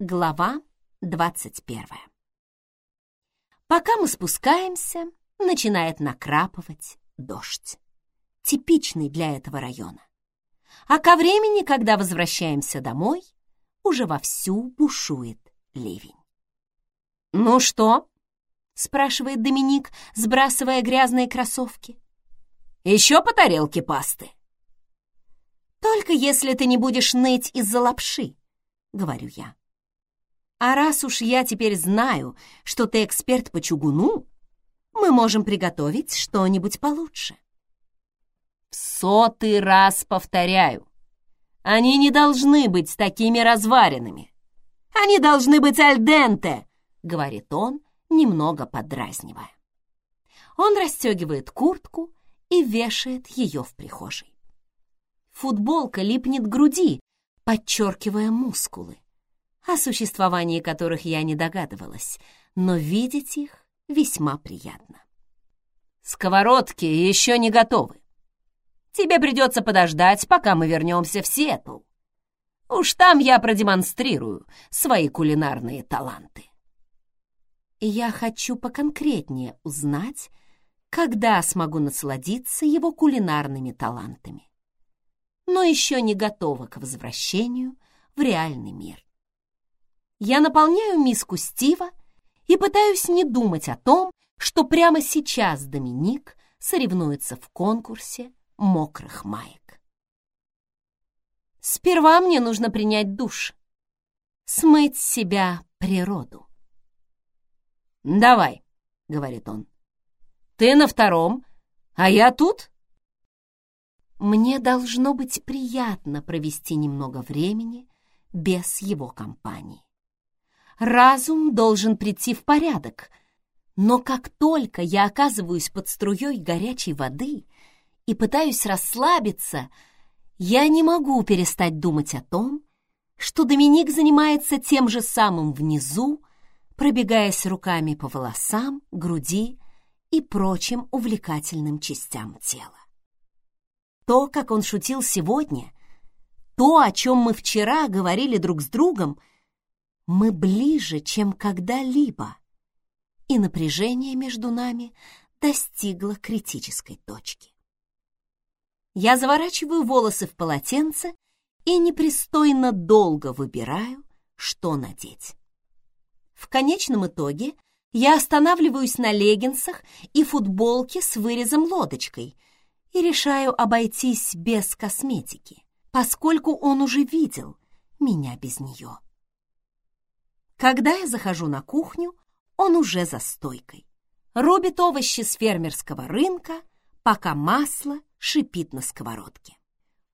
Глава 21 Пока мы спускаемся, начинает накрапывать дождь. Типичный для этого района. А ко времени, когда возвращаемся домой, уже вовсю бушует ливень. «Ну что?» — спрашивает Доминик, сбрасывая грязные кроссовки. «Еще по тарелке пасты?» «Только если ты не будешь ныть из-за лапши», — говорю я. «А раз уж я теперь знаю, что ты эксперт по чугуну, мы можем приготовить что-нибудь получше». В сотый раз повторяю, они не должны быть такими разваренными. Они должны быть альденте, говорит он, немного подразнивая. Он расстегивает куртку и вешает ее в прихожей. Футболка липнет к груди, подчеркивая мускулы, о существовании которых я не догадывалась, но видеть их весьма приятно. Сковородки еще не готовы. Тебе придется подождать, пока мы вернемся в Сиэтл. Уж там я продемонстрирую свои кулинарные таланты. Я хочу поконкретнее узнать, когда смогу насладиться его кулинарными талантами. Но еще не готова к возвращению в реальный мир. Я наполняю миску Стива и пытаюсь не думать о том, что прямо сейчас Доминик соревнуется в конкурсе мокрых маек. Сперва мне нужно принять душ, смыть с себя природу. «Давай», — говорит он, — «ты на втором, а я тут?» Мне должно быть приятно провести немного времени без его компании. Разум должен прийти в порядок, но как только я оказываюсь под струей горячей воды — и пытаюсь расслабиться, я не могу перестать думать о том, что Доминик занимается тем же самым внизу, пробегаясь руками по волосам, груди и прочим увлекательным частям тела. То, как он шутил сегодня, то, о чем мы вчера говорили друг с другом, мы ближе, чем когда-либо, и напряжение между нами достигло критической точки. Я заворачиваю волосы в полотенце и непристойно долго выбираю, что надеть. В конечном итоге я останавливаюсь на леггинсах и футболке с вырезом-лодочкой и решаю обойтись без косметики, поскольку он уже видел меня без нее. Когда я захожу на кухню, он уже за стойкой. Рубит овощи с фермерского рынка, пока масло шипит на сковородке.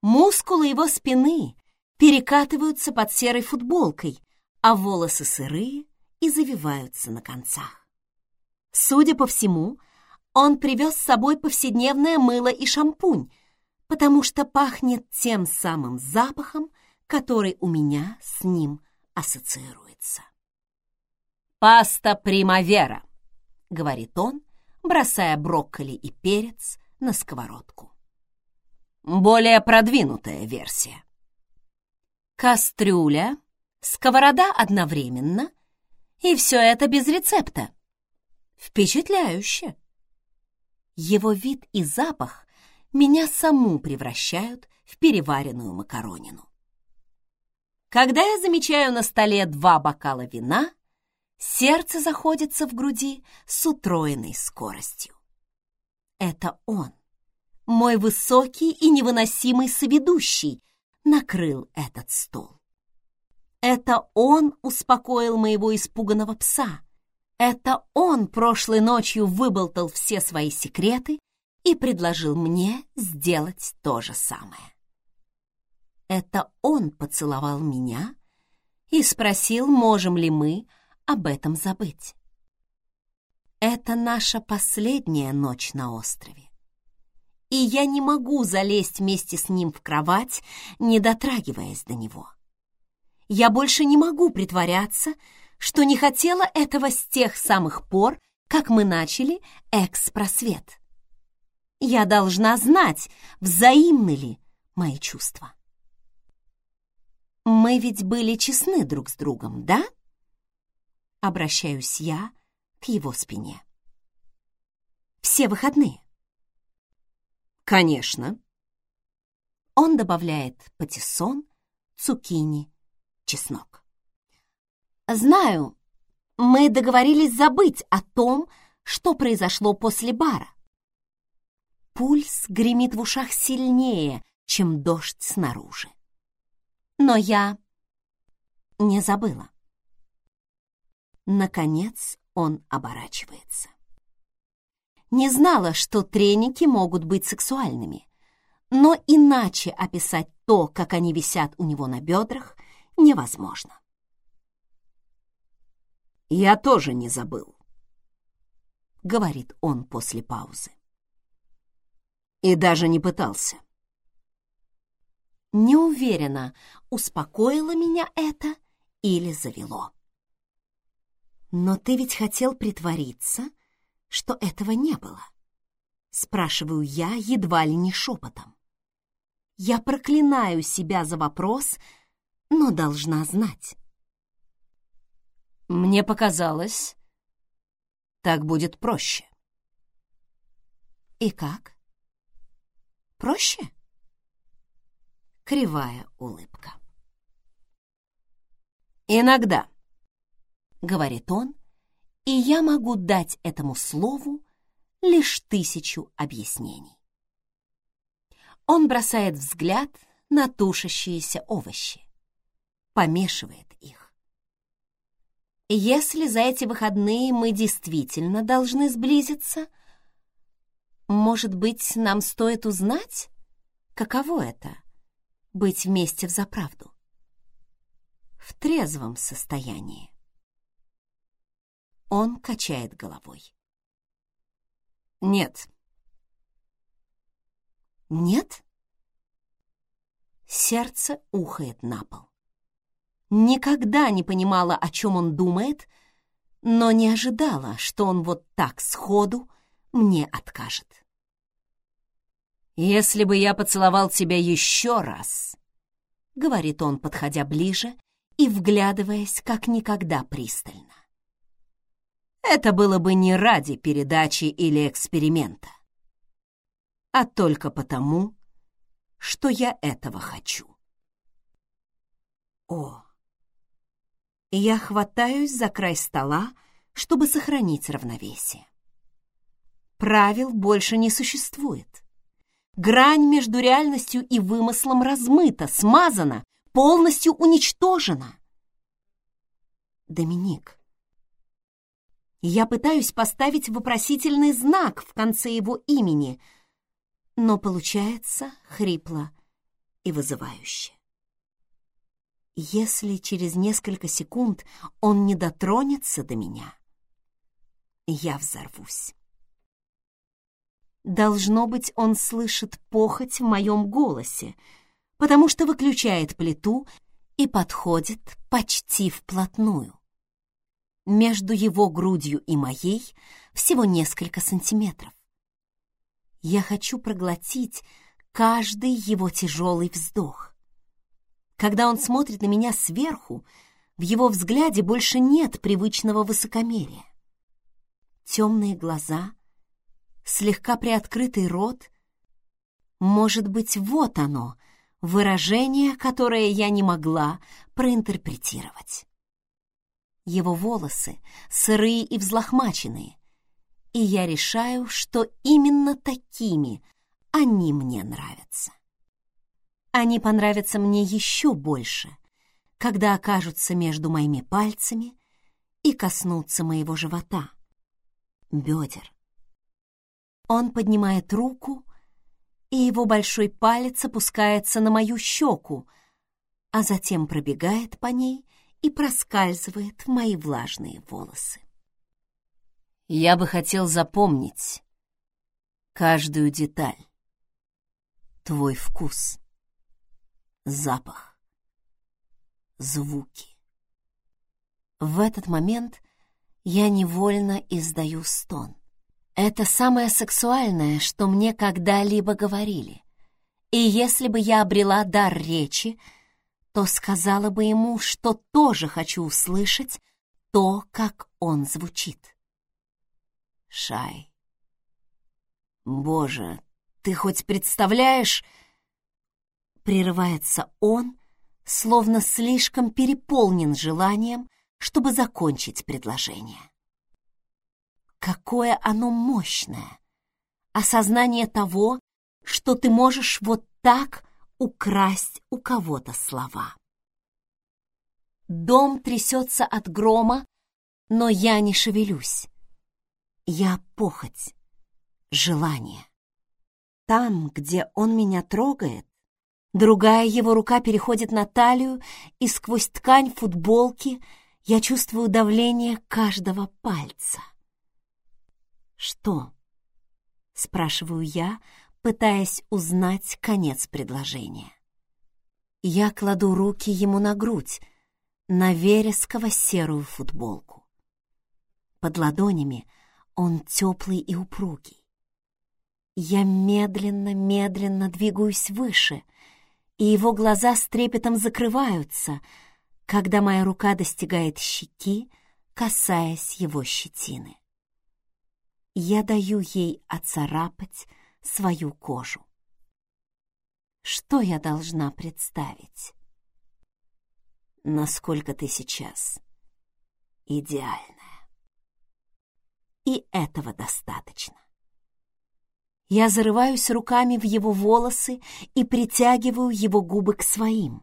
Мускулы его спины перекатываются под серой футболкой, а волосы сырые и завиваются на концах. Судя по всему, он привез с собой повседневное мыло и шампунь, потому что пахнет тем самым запахом, который у меня с ним ассоциируется. «Паста примавера», — говорит он, бросая брокколи и перец на сковородку более продвинутая версия. Кастрюля, сковорода одновременно, и все это без рецепта. Впечатляюще. Его вид и запах меня саму превращают в переваренную макаронину. Когда я замечаю на столе два бокала вина, сердце заходится в груди с утроенной скоростью. Это он мой высокий и невыносимый соведущий, накрыл этот стол. Это он успокоил моего испуганного пса. Это он прошлой ночью выболтал все свои секреты и предложил мне сделать то же самое. Это он поцеловал меня и спросил, можем ли мы об этом забыть. Это наша последняя ночь на острове и я не могу залезть вместе с ним в кровать, не дотрагиваясь до него. Я больше не могу притворяться, что не хотела этого с тех самых пор, как мы начали экс-просвет. Я должна знать, взаимны ли мои чувства. Мы ведь были честны друг с другом, да? Обращаюсь я к его спине. Все выходные. Конечно. Он добавляет патиссон, цукини, чеснок. Знаю, мы договорились забыть о том, что произошло после бара. Пульс гремит в ушах сильнее, чем дождь снаружи. Но я не забыла. Наконец он оборачивается. Не знала, что треники могут быть сексуальными, но иначе описать то, как они висят у него на бедрах, невозможно. «Я тоже не забыл», — говорит он после паузы. «И даже не пытался». Не уверена, успокоило меня это или завело. «Но ты ведь хотел притвориться, что этого не было?» Спрашиваю я едва ли не шепотом. Я проклинаю себя за вопрос, но должна знать. Мне показалось, так будет проще. И как? Проще? Кривая улыбка. Иногда, говорит он, и я могу дать этому слову лишь тысячу объяснений. Он бросает взгляд на тушащиеся овощи, помешивает их. Если за эти выходные мы действительно должны сблизиться, может быть, нам стоит узнать, каково это — быть вместе в заправду, в трезвом состоянии. Он качает головой. Нет. Нет? Сердце ухает на пол. Никогда не понимала, о чем он думает, но не ожидала, что он вот так сходу мне откажет. «Если бы я поцеловал тебя еще раз», — говорит он, подходя ближе и вглядываясь как никогда пристально. Это было бы не ради передачи или эксперимента, а только потому, что я этого хочу. О! Я хватаюсь за край стола, чтобы сохранить равновесие. Правил больше не существует. Грань между реальностью и вымыслом размыта, смазана, полностью уничтожена. Доминик, я пытаюсь поставить вопросительный знак в конце его имени, но получается хрипло и вызывающе. Если через несколько секунд он не дотронется до меня, я взорвусь. Должно быть, он слышит похоть в моем голосе, потому что выключает плиту и подходит почти вплотную. Между его грудью и моей всего несколько сантиметров. Я хочу проглотить каждый его тяжелый вздох. Когда он смотрит на меня сверху, в его взгляде больше нет привычного высокомерия. Темные глаза, слегка приоткрытый рот. Может быть, вот оно, выражение, которое я не могла проинтерпретировать его волосы сырые и взлохмаченные, и я решаю, что именно такими они мне нравятся. Они понравятся мне еще больше, когда окажутся между моими пальцами и коснутся моего живота, бедер. Он поднимает руку, и его большой палец опускается на мою щеку, а затем пробегает по ней и проскальзывает в мои влажные волосы. Я бы хотел запомнить каждую деталь. Твой вкус, запах, звуки. В этот момент я невольно издаю стон. Это самое сексуальное, что мне когда-либо говорили. И если бы я обрела дар речи, то сказала бы ему, что тоже хочу услышать то, как он звучит. Шай. Боже, ты хоть представляешь... Прерывается он, словно слишком переполнен желанием, чтобы закончить предложение. Какое оно мощное! Осознание того, что ты можешь вот так украсть у кого-то слова. Дом трясется от грома, но я не шевелюсь. Я похоть, желание. Там, где он меня трогает, другая его рука переходит на талию, и сквозь ткань футболки я чувствую давление каждого пальца. «Что?» — спрашиваю я, пытаясь узнать конец предложения. Я кладу руки ему на грудь, на вересково-серую футболку. Под ладонями он теплый и упругий. Я медленно-медленно двигаюсь выше, и его глаза с трепетом закрываются, когда моя рука достигает щеки, касаясь его щетины. Я даю ей оцарапать свою кожу. Что я должна представить? Насколько ты сейчас идеальная. И этого достаточно. Я зарываюсь руками в его волосы и притягиваю его губы к своим.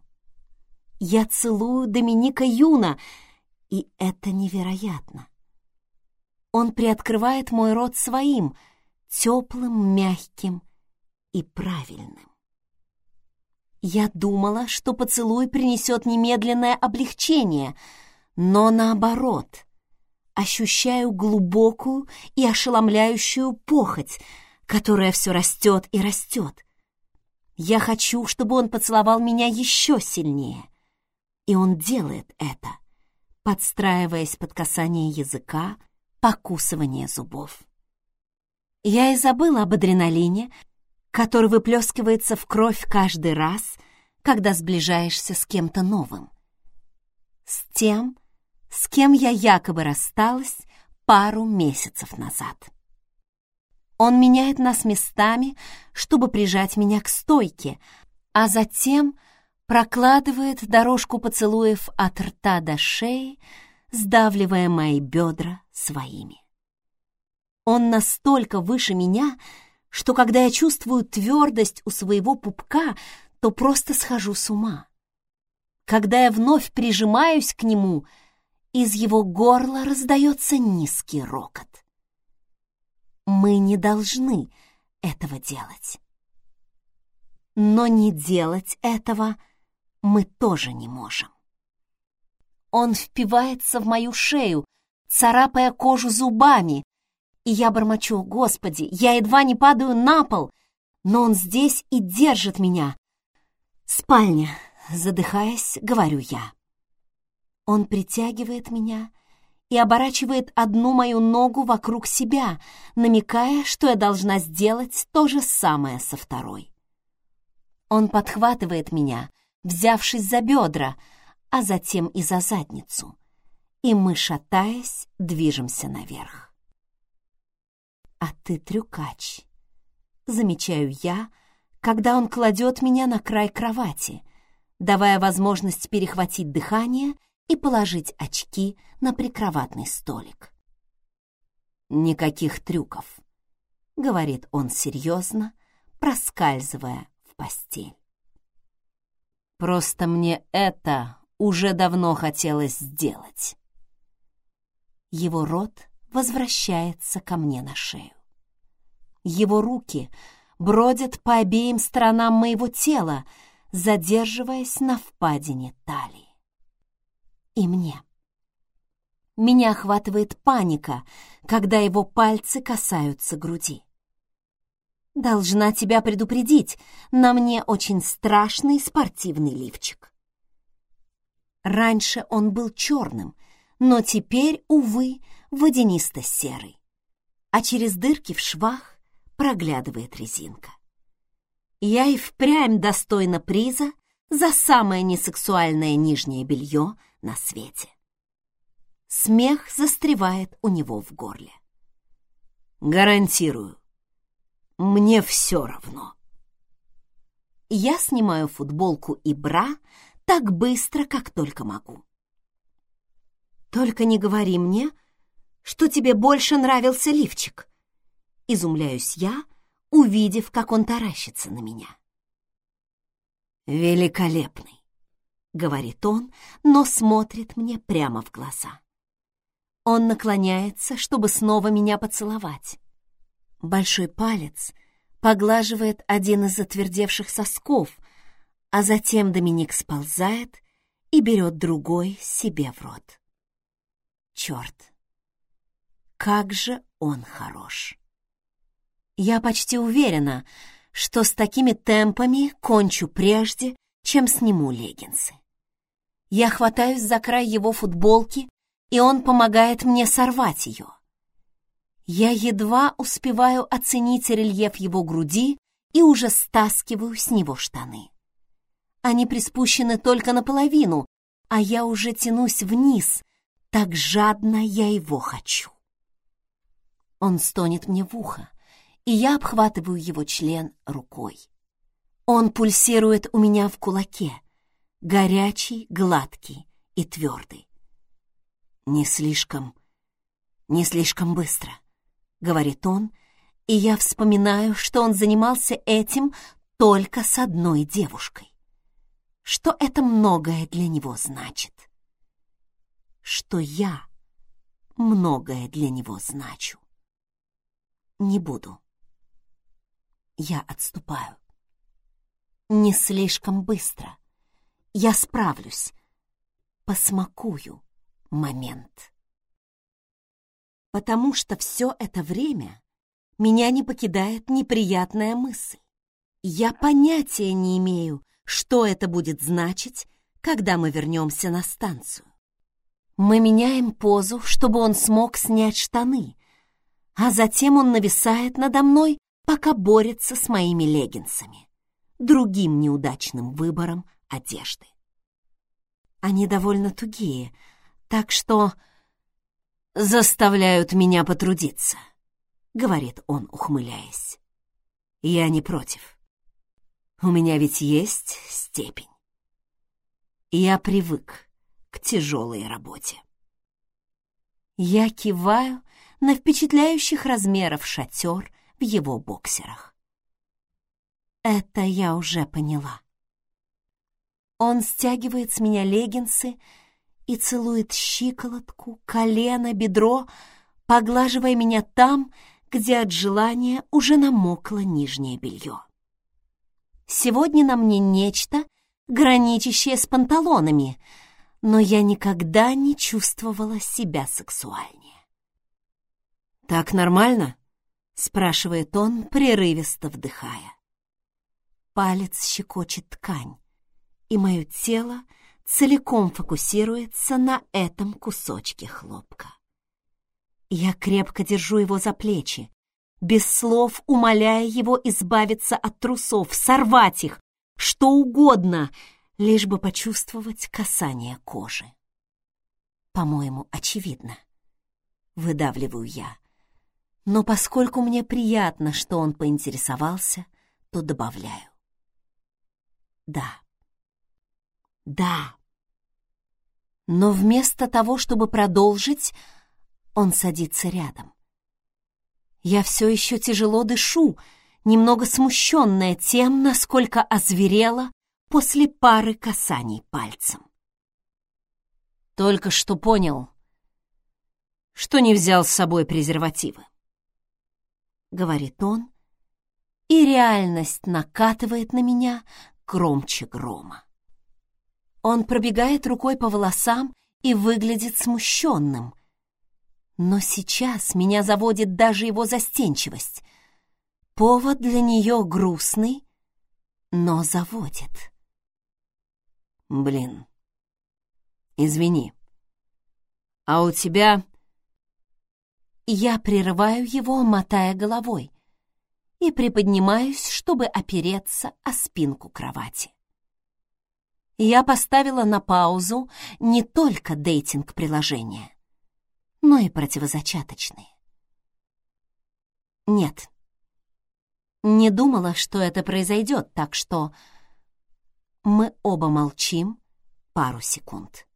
Я целую Доминика Юна, и это невероятно. Он приоткрывает мой рот своим — теплым, мягким и правильным. Я думала, что поцелуй принесет немедленное облегчение, но наоборот, ощущаю глубокую и ошеломляющую похоть, которая все растет и растет. Я хочу, чтобы он поцеловал меня еще сильнее, и он делает это, подстраиваясь под касание языка, покусывание зубов. Я и забыла об адреналине, который выплескивается в кровь каждый раз, когда сближаешься с кем-то новым. С тем, с кем я якобы рассталась пару месяцев назад. Он меняет нас местами, чтобы прижать меня к стойке, а затем прокладывает дорожку поцелуев от рта до шеи, сдавливая мои бедра своими. Он настолько выше меня, что когда я чувствую твердость у своего пупка, то просто схожу с ума. Когда я вновь прижимаюсь к нему, из его горла раздается низкий рокот. Мы не должны этого делать. Но не делать этого мы тоже не можем. Он впивается в мою шею, царапая кожу зубами, и я бормочу, «Господи, я едва не падаю на пол!» Но он здесь и держит меня. «Спальня!» — задыхаясь, говорю я. Он притягивает меня и оборачивает одну мою ногу вокруг себя, намекая, что я должна сделать то же самое со второй. Он подхватывает меня, взявшись за бедра, а затем и за задницу, и мы, шатаясь, движемся наверх. «А ты трюкач», — замечаю я, когда он кладет меня на край кровати, давая возможность перехватить дыхание и положить очки на прикроватный столик. «Никаких трюков», — говорит он серьезно, проскальзывая в постель. «Просто мне это уже давно хотелось сделать». Его рот возвращается ко мне на шею. Его руки бродят по обеим сторонам моего тела, задерживаясь на впадине талии. И мне. Меня охватывает паника, когда его пальцы касаются груди. Должна тебя предупредить, на мне очень страшный спортивный лифчик. Раньше он был черным, но теперь, увы, водянисто-серый, а через дырки в швах проглядывает резинка. Я и впрямь достойна приза за самое несексуальное нижнее белье на свете. Смех застревает у него в горле. Гарантирую, мне все равно. Я снимаю футболку и бра так быстро, как только могу. Только не говори мне, что тебе больше нравился лифчик. Изумляюсь я, увидев, как он таращится на меня. «Великолепный», — говорит он, но смотрит мне прямо в глаза. Он наклоняется, чтобы снова меня поцеловать. Большой палец поглаживает один из затвердевших сосков, а затем Доминик сползает и берет другой себе в рот. Черт! Как же он хорош! Я почти уверена, что с такими темпами кончу прежде, чем сниму леггинсы. Я хватаюсь за край его футболки, и он помогает мне сорвать ее. Я едва успеваю оценить рельеф его груди и уже стаскиваю с него штаны. Они приспущены только наполовину, а я уже тянусь вниз, так жадно я его хочу. Он стонет мне в ухо, и я обхватываю его член рукой. Он пульсирует у меня в кулаке, горячий, гладкий и твердый. Не слишком, не слишком быстро, говорит он, и я вспоминаю, что он занимался этим только с одной девушкой. Что это многое для него значит. Что я многое для него значу. Не буду. Я отступаю. Не слишком быстро. Я справлюсь. Посмакую момент. Потому что все это время меня не покидает неприятная мысль. Я понятия не имею, что это будет значить, когда мы вернемся на станцию. Мы меняем позу, чтобы он смог снять штаны, а затем он нависает надо мной, пока борется с моими леггинсами, другим неудачным выбором одежды. Они довольно тугие, так что заставляют меня потрудиться, говорит он, ухмыляясь. Я не против. У меня ведь есть степень. Я привык к тяжелой работе. Я киваю на впечатляющих размеров шатер в его боксерах. Это я уже поняла. Он стягивает с меня леггинсы и целует щиколотку, колено, бедро, поглаживая меня там, где от желания уже намокло нижнее белье. Сегодня на мне нечто, граничащее с панталонами, но я никогда не чувствовала себя сексуальнее. «Так нормально?» — спрашивает он, прерывисто вдыхая. Палец щекочет ткань, и мое тело — целиком фокусируется на этом кусочке хлопка. Я крепко держу его за плечи, без слов умоляя его избавиться от трусов, сорвать их, что угодно, лишь бы почувствовать касание кожи. По-моему, очевидно. Выдавливаю я. Но поскольку мне приятно, что он поинтересовался, то добавляю. Да. Да. Но вместо того, чтобы продолжить, он садится рядом. Я все еще тяжело дышу, немного смущенная тем, насколько озверела после пары касаний пальцем. Только что понял, что не взял с собой презервативы. Говорит он, и реальность накатывает на меня громче грома. Он пробегает рукой по волосам и выглядит смущенным. Но сейчас меня заводит даже его застенчивость. Повод для нее грустный, но заводит. Блин, извини. А у тебя... Я прерываю его, мотая головой, и приподнимаюсь, чтобы опереться о спинку кровати. Я поставила на паузу не только дейтинг-приложения, но и противозачаточные. Нет, не думала, что это произойдет, так что мы оба молчим пару секунд.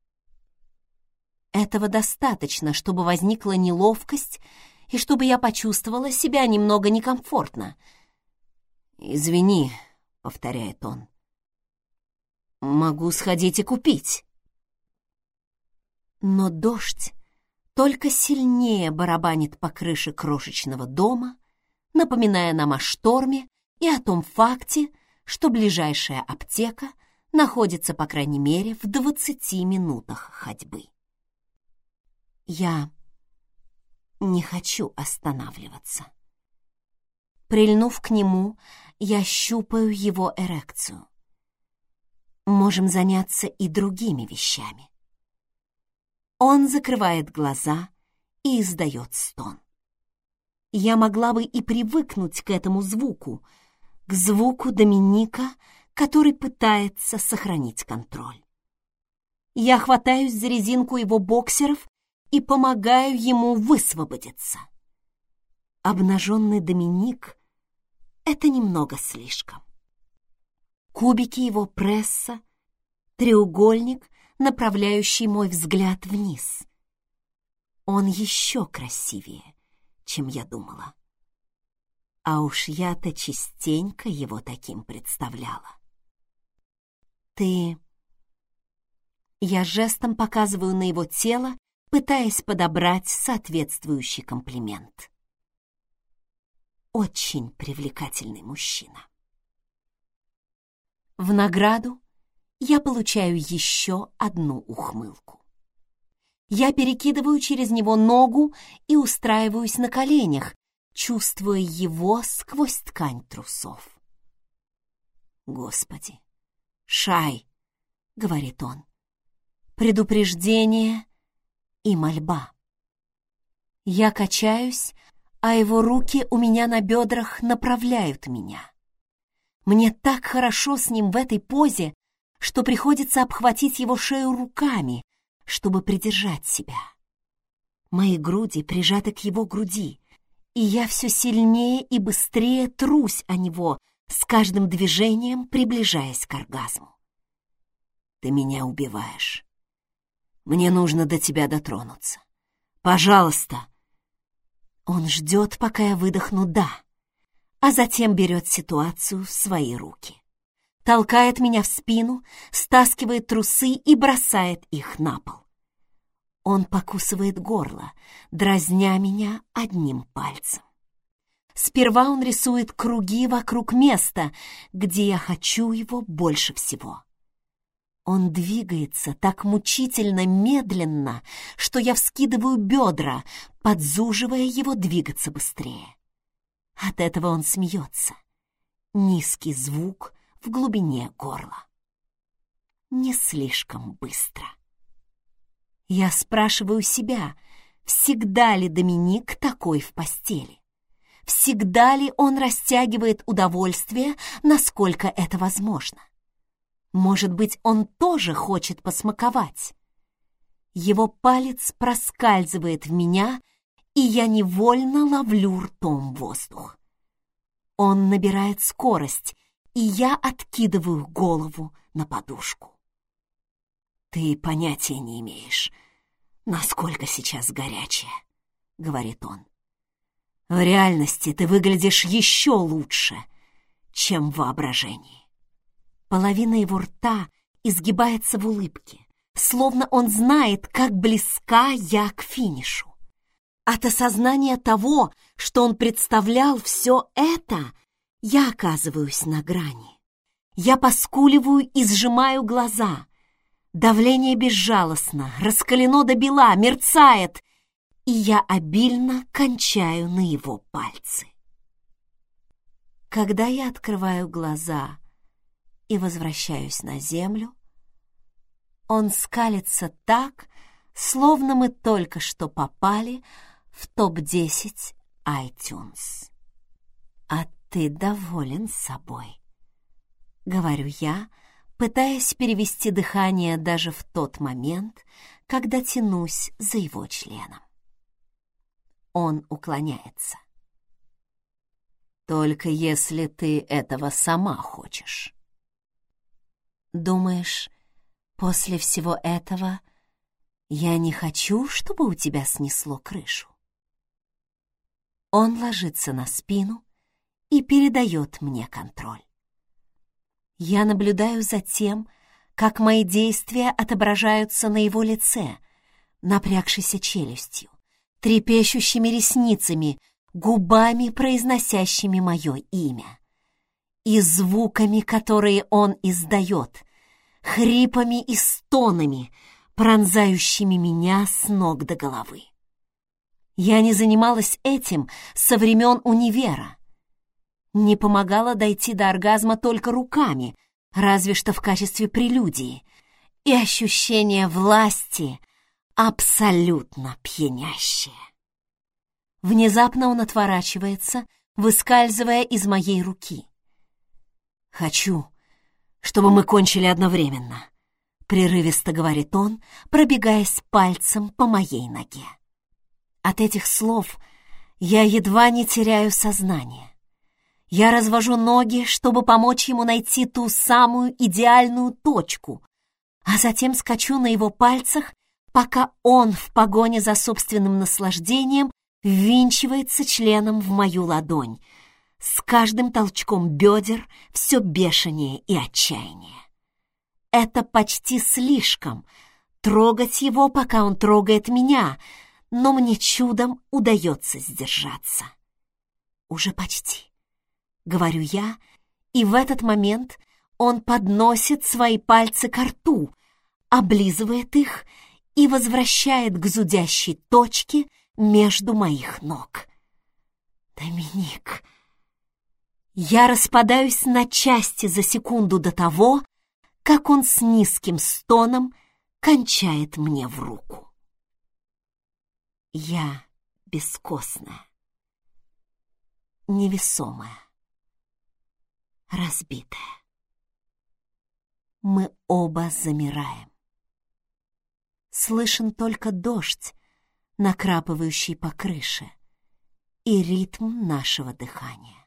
Этого достаточно, чтобы возникла неловкость и чтобы я почувствовала себя немного некомфортно. «Извини», — повторяет он. «Могу сходить и купить». Но дождь только сильнее барабанит по крыше крошечного дома, напоминая нам о шторме и о том факте, что ближайшая аптека находится, по крайней мере, в 20 минутах ходьбы. Я не хочу останавливаться. Прильнув к нему, я щупаю его эрекцию. Можем заняться и другими вещами. Он закрывает глаза и издает стон. Я могла бы и привыкнуть к этому звуку, к звуку Доминика, который пытается сохранить контроль. Я хватаюсь за резинку его боксеров и помогаю ему высвободиться. Обнаженный Доминик — это немного слишком. Кубики его пресса, треугольник, направляющий мой взгляд вниз. Он еще красивее, чем я думала. А уж я-то частенько его таким представляла. Ты... Я жестом показываю на его тело, пытаясь подобрать соответствующий комплимент. Очень привлекательный мужчина. В награду я получаю еще одну ухмылку. Я перекидываю через него ногу и устраиваюсь на коленях, чувствуя его сквозь ткань трусов. «Господи! Шай!» — говорит он. «Предупреждение и мольба». Я качаюсь, а его руки у меня на бедрах направляют меня. Мне так хорошо с ним в этой позе, что приходится обхватить его шею руками, чтобы придержать себя. Мои груди прижаты к его груди, и я все сильнее и быстрее трусь о него, с каждым движением приближаясь к оргазму. Ты меня убиваешь. Мне нужно до тебя дотронуться. Пожалуйста. Он ждет, пока я выдохну «да», а затем берет ситуацию в свои руки. Толкает меня в спину, стаскивает трусы и бросает их на пол. Он покусывает горло, дразня меня одним пальцем. Сперва он рисует круги вокруг места, где я хочу его больше всего. Он двигается так мучительно медленно, что я вскидываю бедра, подзуживая его двигаться быстрее. От этого он смеется. Низкий звук в глубине горла. Не слишком быстро. Я спрашиваю себя, всегда ли Доминик такой в постели? Всегда ли он растягивает удовольствие, насколько это возможно? Может быть, он тоже хочет посмаковать? Его палец проскальзывает в меня, и я невольно ловлю ртом воздух. Он набирает скорость, и я откидываю голову на подушку. «Ты понятия не имеешь, насколько сейчас горячая», — говорит он. «В реальности ты выглядишь еще лучше, чем в воображении». Половина его рта изгибается в улыбке, словно он знает, как близка я к финишу. От осознания того, что он представлял все это, я оказываюсь на грани. Я поскуливаю и сжимаю глаза, Давление безжалостно, раскалено до бела, мерцает, и я обильно кончаю на его пальцы. Когда я открываю глаза и возвращаюсь на землю, он скалится так, словно мы только что попали в топ-10 iTunes. А ты доволен собой, говорю я, пытаясь перевести дыхание даже в тот момент, когда тянусь за его членом. Он уклоняется. «Только если ты этого сама хочешь». «Думаешь, после всего этого я не хочу, чтобы у тебя снесло крышу?» Он ложится на спину и передает мне контроль. Я наблюдаю за тем, как мои действия отображаются на его лице, напрягшейся челюстью, трепещущими ресницами, губами, произносящими мое имя, и звуками, которые он издает, хрипами и стонами, пронзающими меня с ног до головы. Я не занималась этим со времен универа. Не помогала дойти до оргазма только руками, разве что в качестве прелюдии. И ощущение власти абсолютно пьянящее. Внезапно он отворачивается, выскальзывая из моей руки. «Хочу, чтобы мы кончили одновременно», — прерывисто говорит он, пробегаясь пальцем по моей ноге. От этих слов я едва не теряю сознание. Я развожу ноги, чтобы помочь ему найти ту самую идеальную точку, а затем скачу на его пальцах, пока он в погоне за собственным наслаждением ввинчивается членом в мою ладонь, с каждым толчком бедер все бешенее и отчаяние. Это почти слишком — трогать его, пока он трогает меня — но мне чудом удается сдержаться. Уже почти, говорю я, и в этот момент он подносит свои пальцы к рту, облизывает их и возвращает к зудящей точке между моих ног. Доминик, я распадаюсь на части за секунду до того, как он с низким стоном кончает мне в руку. Я бескостная, невесомая, разбитая. Мы оба замираем. Слышен только дождь, накрапывающий по крыше, и ритм нашего дыхания.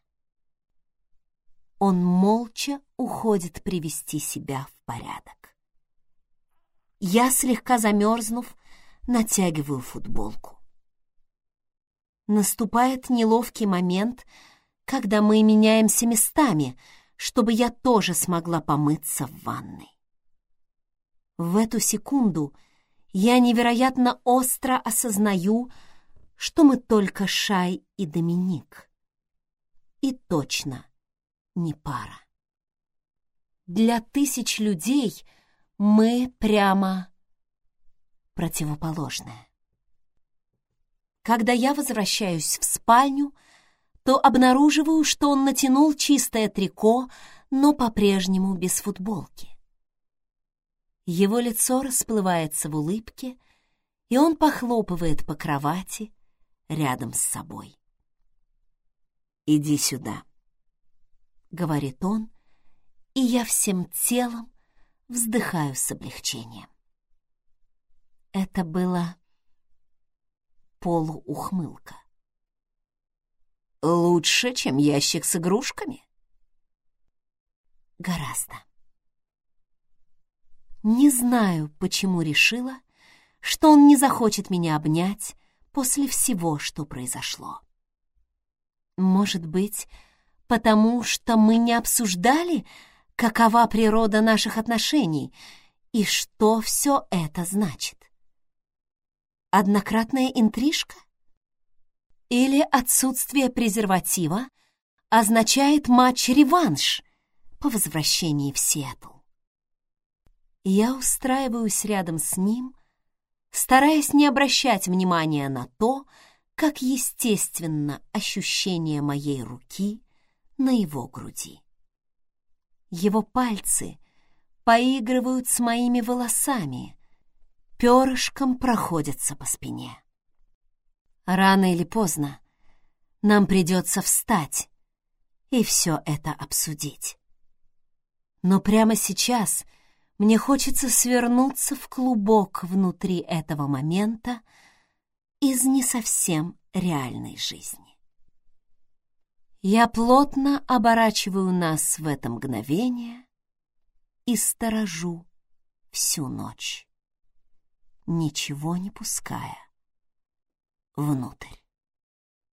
Он молча уходит привести себя в порядок. Я, слегка замерзнув, натягиваю футболку. Наступает неловкий момент, когда мы меняемся местами, чтобы я тоже смогла помыться в ванной. В эту секунду я невероятно остро осознаю, что мы только Шай и Доминик. И точно не пара. Для тысяч людей мы прямо противоположное. Когда я возвращаюсь в спальню, то обнаруживаю, что он натянул чистое трико, но по-прежнему без футболки. Его лицо расплывается в улыбке, и он похлопывает по кровати рядом с собой. «Иди сюда», — говорит он, и я всем телом вздыхаю с облегчением. Это было полуухмылка. Лучше, чем ящик с игрушками? Гораздо. Не знаю, почему решила, что он не захочет меня обнять после всего, что произошло. Может быть, потому что мы не обсуждали, какова природа наших отношений и что все это значит. Однократная интрижка? Или отсутствие презерватива означает матч-реванш по возвращении в Сиэтл? Я устраиваюсь рядом с ним, стараясь не обращать внимания на то, как естественно ощущение моей руки на его груди. Его пальцы поигрывают с моими волосами, перышком проходится по спине. Рано или поздно нам придется встать и все это обсудить. Но прямо сейчас мне хочется свернуться в клубок внутри этого момента из не совсем реальной жизни. Я плотно оборачиваю нас в это мгновение и сторожу всю ночь, ничего не пуская внутрь.